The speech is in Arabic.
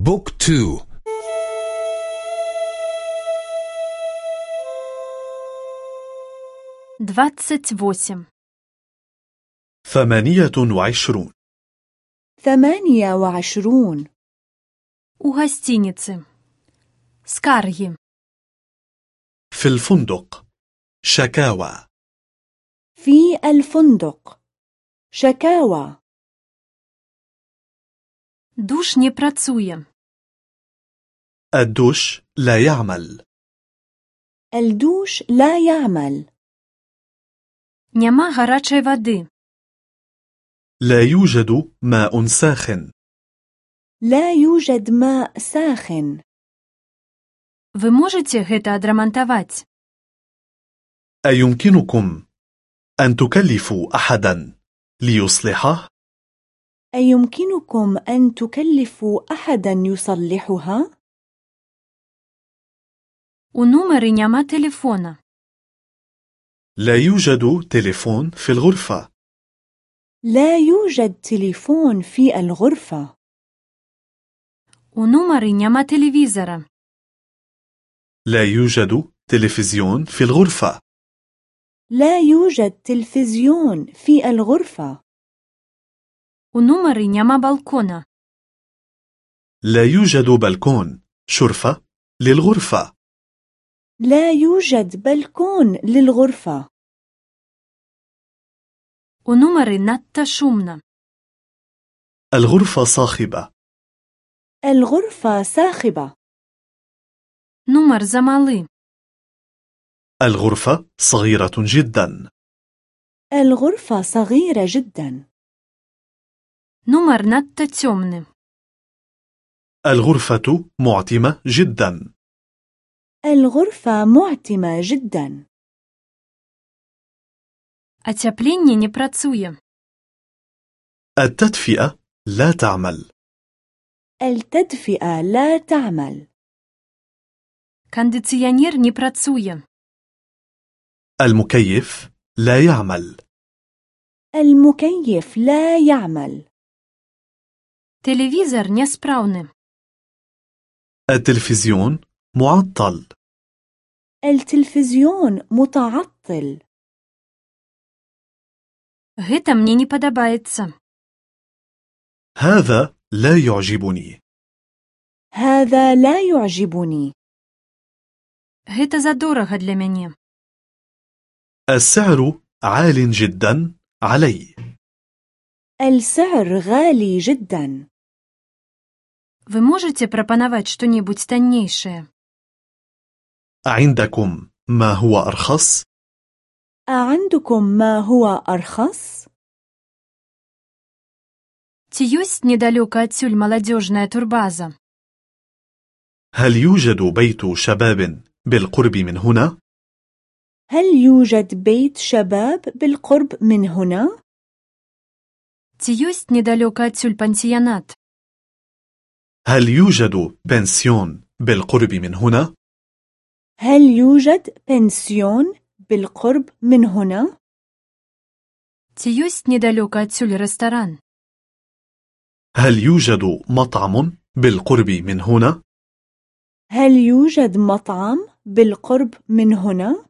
بوك تو двадцать восемь ثمانية وعشرون ثمانية وعشرون у гостиницы скарги في الفندق شكاوى في الفندق شكاوى душ не працуе الدوش لا يعمل الدوش لا يعمل няма гарачай вады لا يوجد ماء ساخن لا يوجد ماء ساخن вы можете гэта адрамантаваць أيمكنكم أن تكلفوا أحدا ليصلحه؟ أيمكنكم أن تكلفوا أحدا يصلحها؟ у нумары няма тэлефона لا يوجد تليفون في الغرفة لا يوجد تليفون في الغرفة у нумары няма тэлевізара لا يوجد تلفزيون في الغرفة لا يوجد تلفزيون في الغرفة у нумары няма балкона لا يوجد بلكون شرفة للغرفة لا يوجد بلكون للغرفة у нумары надта шумна الغرفة صاخبة الغرفة صاخبة нумар замалы الغرفة صغيرة جدا الغرفة صغيرة جدا нумар надта цёмны الغرفة معتمة جدا الغرفة معتمة جدا ацяпленне не працуе التدفئة لا تعمل التدفئة لا تعمل кандыцыянер не працуе المكيف لا يعمل المكيف لا يعمل тэлевізар няспраўны التلفزيون معطل التلفزيون متعطل гэта мне не падабаецца هذا لا يعجبني هذا لا يعجبني гэта задорага для мяне السعر عال جدا علي السعر غالي جدا вы можете прапанаваць што-небудзь таннейшае عندكم ما هو أرخص؟ أعندكم ما هو أرخص؟ ці ёсць недалёка адсюль маладзёжная турбаза هل يوجد بيت شباب بالقرب من هنا؟ هل يوجد بيت شباب بالقرب من هنا؟ ці ёсць недалёка адсюль пансіянат هل يوجد بنسيون بالقرب من هنا؟ هل يوجد بنسيون بالقرب من هنا؟ ці ёсць недалёка адсюль рэстаран هل يوجد مطعم بالقرب من هنا؟ هل يوجد مطعم بالقرب من هنا؟